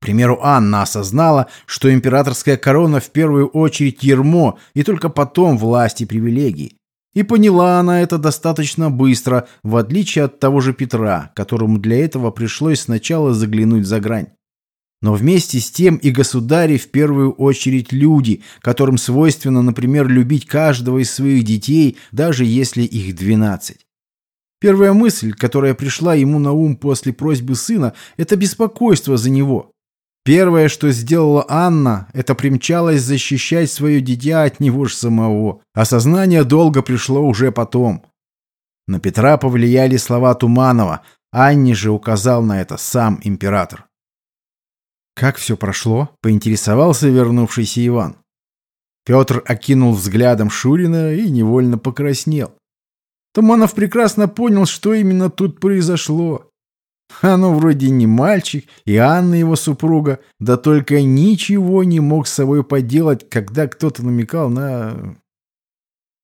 К примеру, Анна осознала, что императорская корона в первую очередь ермо, и только потом власть и привилегии. И поняла она это достаточно быстро, в отличие от того же Петра, которому для этого пришлось сначала заглянуть за грань. Но вместе с тем и государи в первую очередь люди, которым свойственно, например, любить каждого из своих детей, даже если их 12. Первая мысль, которая пришла ему на ум после просьбы сына, это беспокойство за него. Первое, что сделала Анна, это примчалась защищать свое дитя от него же самого. Осознание долго пришло уже потом. На Петра повлияли слова Туманова, Анне же указал на это сам император. «Как все прошло?» – поинтересовался вернувшийся Иван. Петр окинул взглядом Шурина и невольно покраснел. Туманов прекрасно понял, что именно тут произошло. Оно вроде не мальчик, и Анна его супруга, да только ничего не мог с собой поделать, когда кто-то намекал на...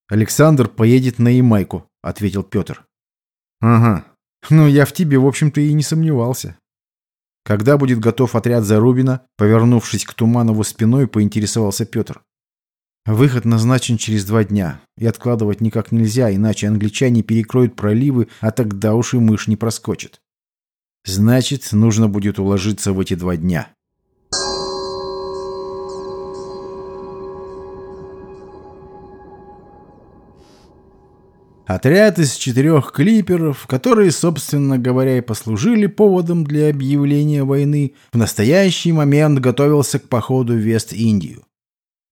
«Александр поедет на Ямайку», — ответил Петр. «Ага. Ну, я в тебе, в общем-то, и не сомневался. Когда будет готов отряд Зарубина, повернувшись к Туманову спиной, поинтересовался Петр. Выход назначен через два дня, и откладывать никак нельзя, иначе англичане перекроют проливы, а тогда уж и мышь не проскочит. Значит, нужно будет уложиться в эти два дня. Отряд из четырех клиперов, которые, собственно говоря, и послужили поводом для объявления войны, в настоящий момент готовился к походу в Вест-Индию.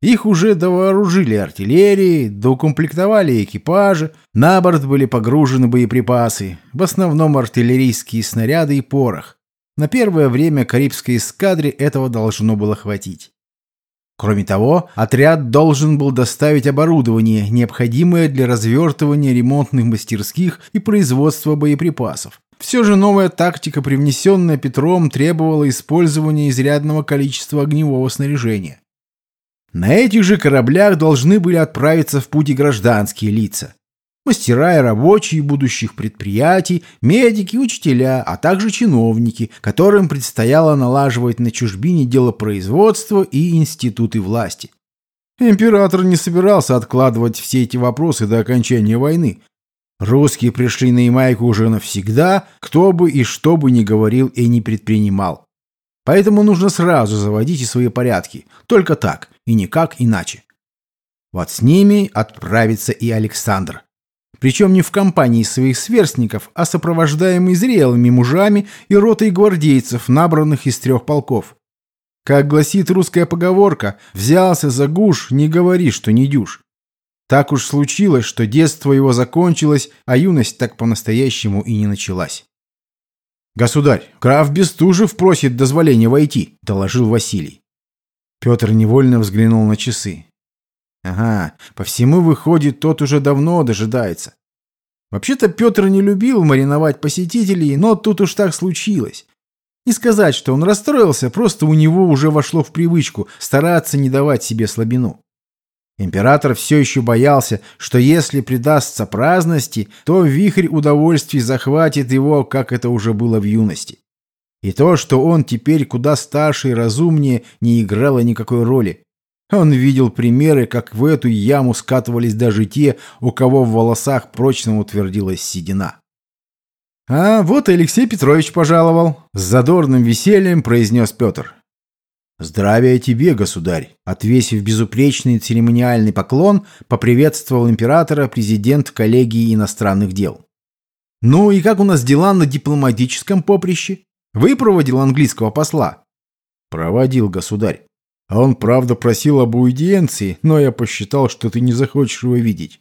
Их уже довооружили артиллерией, доукомплектовали экипажи, на борт были погружены боеприпасы, в основном артиллерийские снаряды и порох. На первое время Карибской эскадре этого должно было хватить. Кроме того, отряд должен был доставить оборудование, необходимое для развертывания ремонтных мастерских и производства боеприпасов. Все же новая тактика, привнесенная Петром, требовала использования изрядного количества огневого снаряжения. На этих же кораблях должны были отправиться в путь и гражданские лица мастера и рабочие будущих предприятий, медики, учителя, а также чиновники, которым предстояло налаживать на чужбине делопроизводство и институты власти. Император не собирался откладывать все эти вопросы до окончания войны. Русские пришли на Ямайку уже навсегда, кто бы и что бы ни говорил и не предпринимал. Поэтому нужно сразу заводить и свои порядки. Только так, и никак иначе. Вот с ними отправится и Александр. Причем не в компании своих сверстников, а сопровождаемый зрелыми мужами и ротой гвардейцев, набранных из трех полков. Как гласит русская поговорка, «взялся за гуш, не говори, что не дюж». Так уж случилось, что детство его закончилось, а юность так по-настоящему и не началась. «Государь, граф Бестужев просит дозволения войти», — доложил Василий. Петр невольно взглянул на часы. Ага, по всему выходит, тот уже давно дожидается. Вообще-то Петр не любил мариновать посетителей, но тут уж так случилось. Не сказать, что он расстроился, просто у него уже вошло в привычку стараться не давать себе слабину. Император все еще боялся, что если предастся праздности, то вихрь удовольствий захватит его, как это уже было в юности. И то, что он теперь куда старше и разумнее, не играло никакой роли. Он видел примеры, как в эту яму скатывались даже те, у кого в волосах прочно утвердилась седина. «А вот и Алексей Петрович пожаловал», — с задорным весельем произнес Петр. «Здравия тебе, государь!» Отвесив безупречный церемониальный поклон, поприветствовал императора президент коллегии иностранных дел. «Ну и как у нас дела на дипломатическом поприще? Вы проводил английского посла?» «Проводил, государь. А он, правда, просил об аудиенции, но я посчитал, что ты не захочешь его видеть.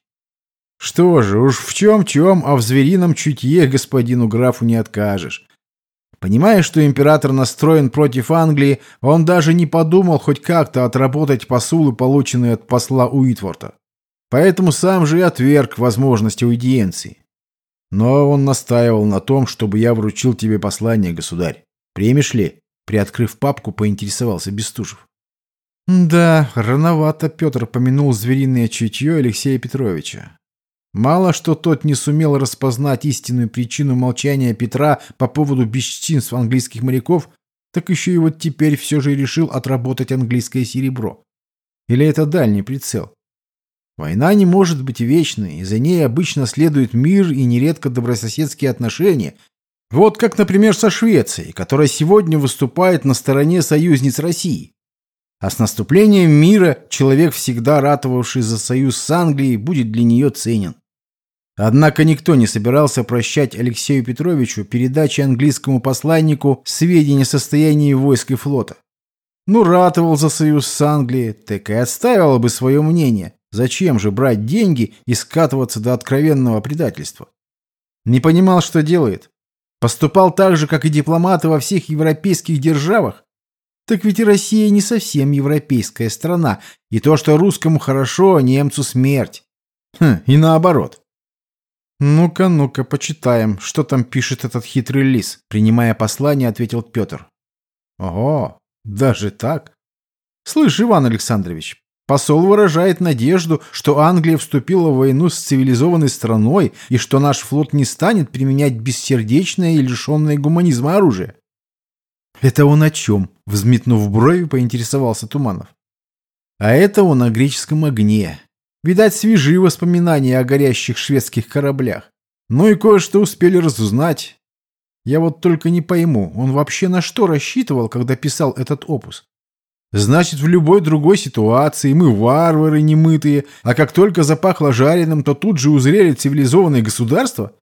Что же, уж в чем-чем, а в зверином чутье господину графу не откажешь. Понимая, что император настроен против Англии, он даже не подумал хоть как-то отработать посулы, полученные от посла Уитворта. Поэтому сам же и отверг возможность аудиенции. Но он настаивал на том, чтобы я вручил тебе послание, государь. Примешь ли? Приоткрыв папку, поинтересовался Бестужев. Да, рановато Петр помянул звериное чутье Алексея Петровича. Мало что тот не сумел распознать истинную причину молчания Петра по поводу бесчинств английских моряков, так еще и вот теперь все же решил отработать английское серебро. Или это дальний прицел? Война не может быть вечной, и за ней обычно следует мир и нередко добрососедские отношения. Вот как, например, со Швецией, которая сегодня выступает на стороне союзниц России. А с наступлением мира человек, всегда ратовавший за союз с Англией, будет для нее ценен. Однако никто не собирался прощать Алексею Петровичу передачи английскому посланнику сведения о состоянии войск и флота. Ну, ратовал за союз с Англией, так и отстаивал бы свое мнение. Зачем же брать деньги и скатываться до откровенного предательства? Не понимал, что делает. Поступал так же, как и дипломаты во всех европейских державах, так ведь и Россия не совсем европейская страна, и то, что русскому хорошо, а немцу смерть. Хм, и наоборот. «Ну-ка, ну-ка, почитаем, что там пишет этот хитрый лис», принимая послание, ответил Петр. «Ого, даже так?» «Слышь, Иван Александрович, посол выражает надежду, что Англия вступила в войну с цивилизованной страной и что наш флот не станет применять бессердечное и лишенное гуманизма оружие. «Это он о чем?» — взметнув брови, поинтересовался Туманов. «А это он о греческом огне. Видать, свежие воспоминания о горящих шведских кораблях. Ну и кое-что успели разузнать. Я вот только не пойму, он вообще на что рассчитывал, когда писал этот опус? Значит, в любой другой ситуации мы варвары немытые, а как только запахло жареным, то тут же узрели цивилизованное государство?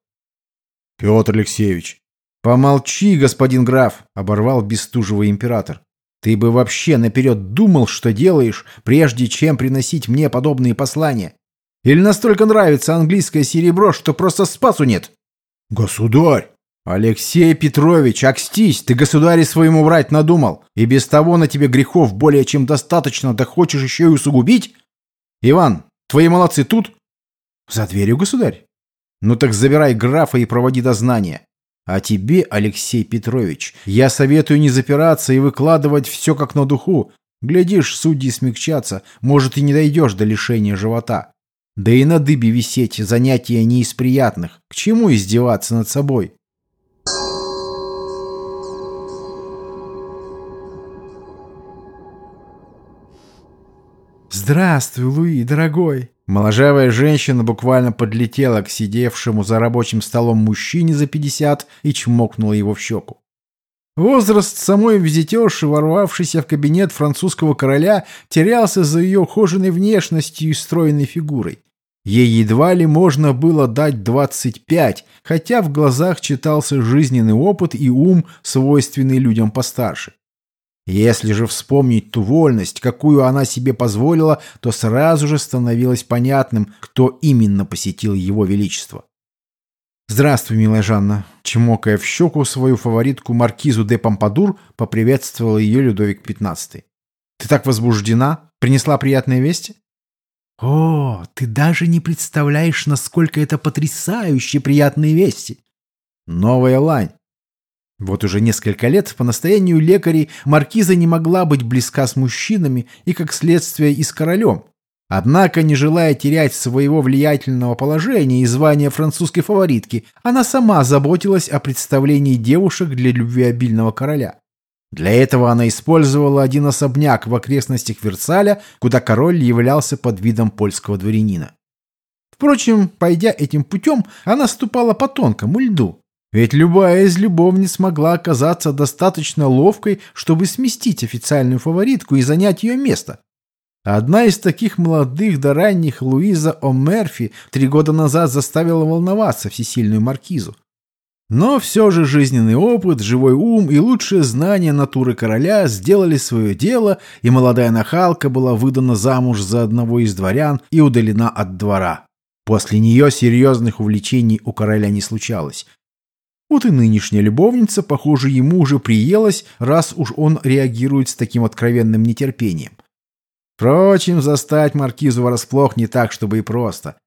Петр Алексеевич, помолчи, господин граф, оборвал бестужевый император. Ты бы вообще наперед думал, что делаешь, прежде чем приносить мне подобные послания. Или настолько нравится английское серебро, что просто спасу нет? Государь! «Алексей Петрович, окстись, ты государе своему врать надумал, и без того на тебе грехов более чем достаточно, да хочешь еще и усугубить? Иван, твои молодцы тут?» «За дверью, государь». «Ну так забирай графа и проводи дознание. А тебе, Алексей Петрович, я советую не запираться и выкладывать все как на духу. Глядишь, судьи смягчатся, может и не дойдешь до лишения живота. Да и на дыбе висеть занятия не из приятных. К чему издеваться над собой?» «Здравствуй, Луи, дорогой!» Моложавая женщина буквально подлетела к сидевшему за рабочим столом мужчине за пятьдесят и чмокнула его в щеку. Возраст самой визитерши, ворвавшейся в кабинет французского короля, терялся за ее ухоженной внешностью и стройной фигурой. Ей едва ли можно было дать 25, хотя в глазах читался жизненный опыт и ум, свойственный людям постарше. Если же вспомнить ту вольность, какую она себе позволила, то сразу же становилось понятным, кто именно посетил его величество. «Здравствуй, милая Жанна!» Чмокая в щеку свою фаворитку маркизу де Помпадур, поприветствовал ее Людовик XV. «Ты так возбуждена? Принесла приятные вести?» «О, ты даже не представляешь, насколько это потрясающе приятные вести!» «Новая лань!» Вот уже несколько лет по настоянию лекарей маркиза не могла быть близка с мужчинами и, как следствие, и с королем. Однако, не желая терять своего влиятельного положения и звания французской фаворитки, она сама заботилась о представлении девушек для любвеобильного короля. Для этого она использовала один особняк в окрестностях Версаля, куда король являлся под видом польского дворянина. Впрочем, пойдя этим путем, она ступала по тонкому льду. Ведь любая из любовниц могла оказаться достаточно ловкой, чтобы сместить официальную фаворитку и занять ее место. Одна из таких молодых до ранних Луиза О'Мерфи три года назад заставила волноваться всесильную маркизу. Но все же жизненный опыт, живой ум и лучшее знание натуры короля сделали свое дело, и молодая нахалка была выдана замуж за одного из дворян и удалена от двора. После нее серьезных увлечений у короля не случалось. Вот и нынешняя любовница, похоже, ему уже приелась, раз уж он реагирует с таким откровенным нетерпением. Впрочем, застать маркизу врасплох не так, чтобы и просто.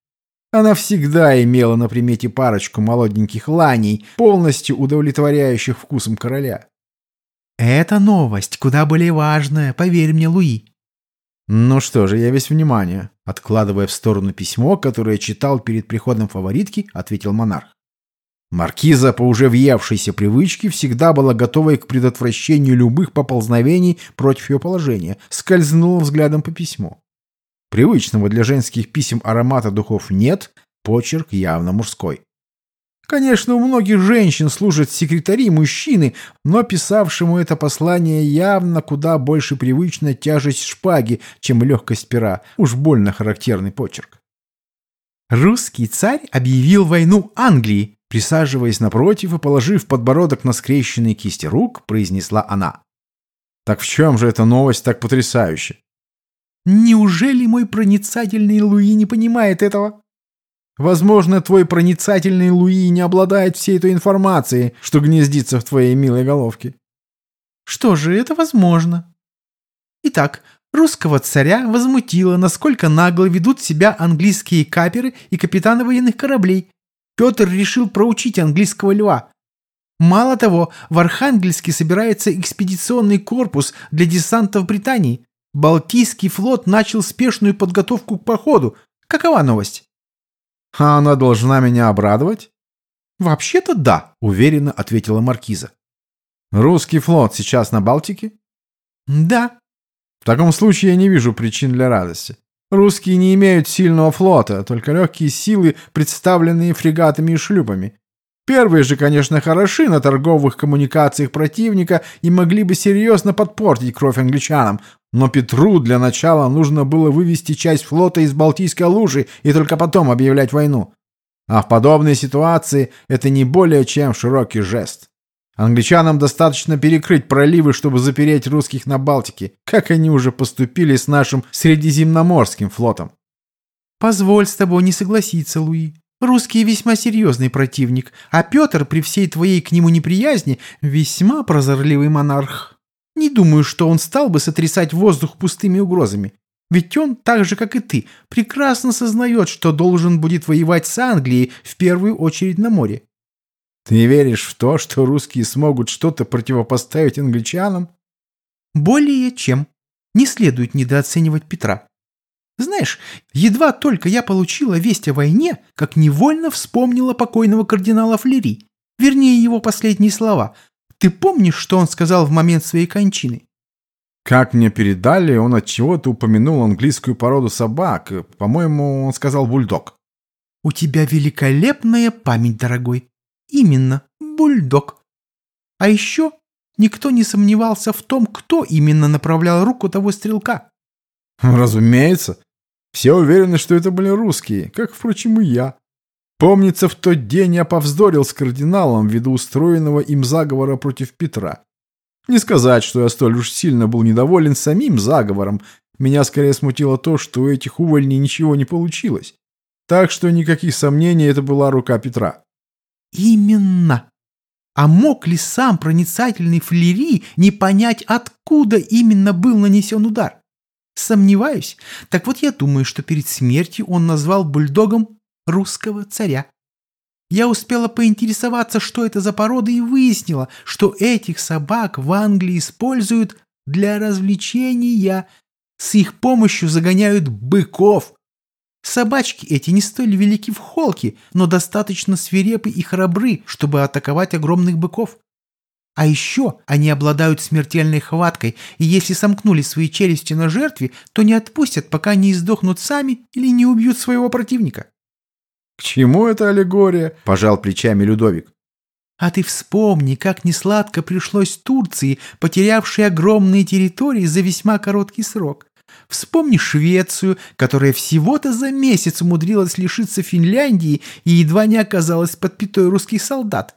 Она всегда имела на примете парочку молоденьких ланей, полностью удовлетворяющих вкусом короля. «Это новость, куда более важная, поверь мне, Луи». «Ну что же, я весь внимание», — откладывая в сторону письмо, которое читал перед приходом фаворитки, ответил монарх. Маркиза, по уже въевшейся привычке, всегда была готовой к предотвращению любых поползновений против ее положения, скользнула взглядом по письму. Привычного для женских писем аромата духов нет, почерк явно мужской. Конечно, у многих женщин служат секретари мужчины, но писавшему это послание явно куда больше привычна тяжесть шпаги, чем легкость пера, уж больно характерный почерк. Русский царь объявил войну Англии, Присаживаясь напротив и положив подбородок на скрещенные кисти рук, произнесла она. «Так в чем же эта новость так потрясающая?» «Неужели мой проницательный Луи не понимает этого?» «Возможно, твой проницательный Луи не обладает всей этой информацией, что гнездится в твоей милой головке». «Что же, это возможно». Итак, русского царя возмутило, насколько нагло ведут себя английские каперы и капитаны военных кораблей, Петр решил проучить английского льва. Мало того, в Архангельске собирается экспедиционный корпус для десанта в Британии. Балтийский флот начал спешную подготовку к походу. Какова новость? А она должна меня обрадовать? Вообще-то да, уверенно ответила маркиза. Русский флот сейчас на Балтике? Да. В таком случае я не вижу причин для радости. Русские не имеют сильного флота, только легкие силы, представленные фрегатами и шлюпами. Первые же, конечно, хороши на торговых коммуникациях противника и могли бы серьезно подпортить кровь англичанам, но Петру для начала нужно было вывести часть флота из Балтийской лужи и только потом объявлять войну. А в подобной ситуации это не более чем широкий жест. Англичанам достаточно перекрыть проливы, чтобы запереть русских на Балтике, как они уже поступили с нашим Средиземноморским флотом. Позволь с тобой не согласиться, Луи. Русский весьма серьезный противник, а Петр при всей твоей к нему неприязни весьма прозорливый монарх. Не думаю, что он стал бы сотрясать воздух пустыми угрозами. Ведь он, так же как и ты, прекрасно сознает, что должен будет воевать с Англией в первую очередь на море. Ты веришь в то, что русские смогут что-то противопоставить англичанам? Более чем. Не следует недооценивать Петра. Знаешь, едва только я получила весть о войне, как невольно вспомнила покойного кардинала Флери. Вернее, его последние слова. Ты помнишь, что он сказал в момент своей кончины? Как мне передали, он от чего-то упомянул английскую породу собак. По-моему, он сказал бульдог. У тебя великолепная память, дорогой. Именно, бульдог. А еще никто не сомневался в том, кто именно направлял руку того стрелка. Разумеется. Все уверены, что это были русские, как, впрочем, и я. Помнится, в тот день я повздорил с кардиналом ввиду устроенного им заговора против Петра. Не сказать, что я столь уж сильно был недоволен самим заговором. Меня скорее смутило то, что у этих увольней ничего не получилось. Так что никаких сомнений, это была рука Петра. Именно. А мог ли сам проницательный Флери не понять, откуда именно был нанесен удар? Сомневаюсь. Так вот я думаю, что перед смертью он назвал бульдогом русского царя. Я успела поинтересоваться, что это за порода, и выяснила, что этих собак в Англии используют для развлечения. С их помощью загоняют быков. Собачки эти не столь велики в холке, но достаточно свирепы и храбры, чтобы атаковать огромных быков. А еще они обладают смертельной хваткой, и если сомкнули свои челюсти на жертве, то не отпустят, пока не издохнут сами или не убьют своего противника. «К чему эта аллегория?» – пожал плечами Людовик. А ты вспомни, как несладко пришлось Турции, потерявшей огромные территории за весьма короткий срок. Вспомни Швецию, которая всего-то за месяц умудрилась лишиться Финляндии и едва не оказалась под пятой русских солдат.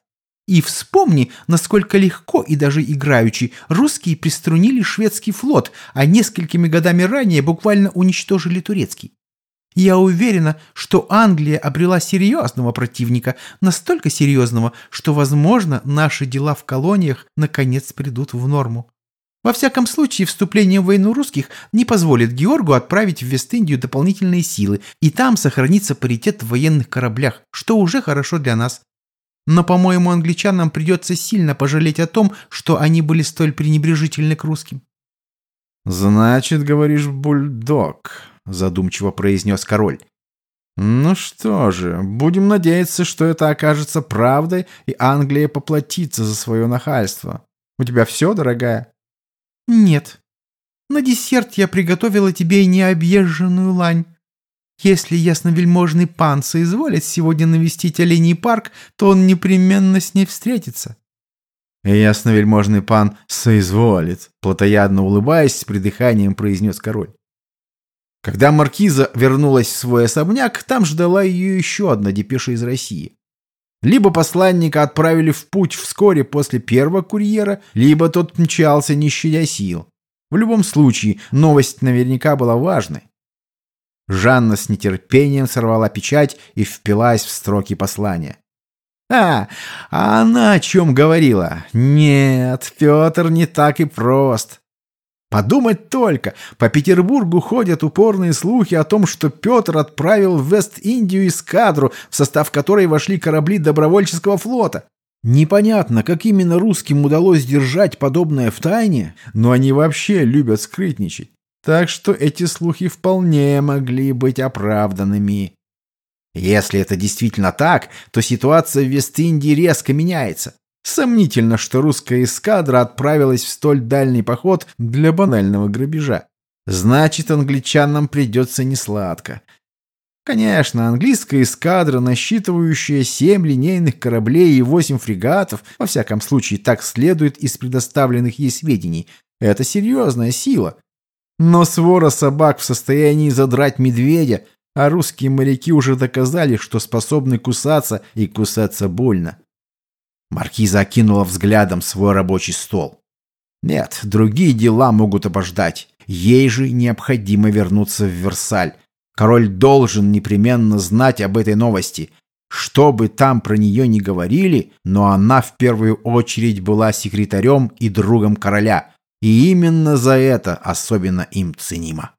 И вспомни, насколько легко и даже играючи русские приструнили шведский флот, а несколькими годами ранее буквально уничтожили турецкий. Я уверена, что Англия обрела серьезного противника, настолько серьезного, что, возможно, наши дела в колониях наконец придут в норму. Во всяком случае, вступление в войну русских не позволит Георгу отправить в Вест-Индию дополнительные силы, и там сохранится паритет в военных кораблях, что уже хорошо для нас. Но, по-моему, англичанам придется сильно пожалеть о том, что они были столь пренебрежительны к русским. «Значит, говоришь, бульдог», — задумчиво произнес король. «Ну что же, будем надеяться, что это окажется правдой, и Англия поплатится за свое нахальство. У тебя все, дорогая?» «Нет. На десерт я приготовила тебе необъезженную лань. Если ясновельможный пан соизволит сегодня навестить Оленей парк, то он непременно с ней встретится». «Ясновельможный пан соизволит», — плотоядно улыбаясь, с придыханием произнес король. Когда маркиза вернулась в свой особняк, там ждала ее еще одна депеша из России. Либо посланника отправили в путь вскоре после первого курьера, либо тот мчался, не щадя сил. В любом случае, новость наверняка была важной. Жанна с нетерпением сорвала печать и впилась в строки послания. А, а она о чем говорила? Нет, Петр не так и прост. Подумать только, по Петербургу ходят упорные слухи о том, что Петр отправил в Вест-Индию эскадру, в состав которой вошли корабли добровольческого флота. Непонятно, как именно русским удалось держать подобное в тайне, но они вообще любят скрытничать. Так что эти слухи вполне могли быть оправданными. Если это действительно так, то ситуация в Вест-Индии резко меняется. Сомнительно, что русская эскадра отправилась в столь дальний поход для банального грабежа. Значит, англичанам придется несладко. Конечно, английская эскадра, насчитывающая семь линейных кораблей и восемь фрегатов, во всяком случае так следует из предоставленных ей сведений, это серьезная сила. Но свора собак в состоянии задрать медведя, а русские моряки уже доказали, что способны кусаться и кусаться больно. Маркиза окинула взглядом свой рабочий стол. Нет, другие дела могут обождать. Ей же необходимо вернуться в Версаль. Король должен непременно знать об этой новости. Что бы там про нее ни говорили, но она в первую очередь была секретарем и другом короля. И именно за это особенно им ценима.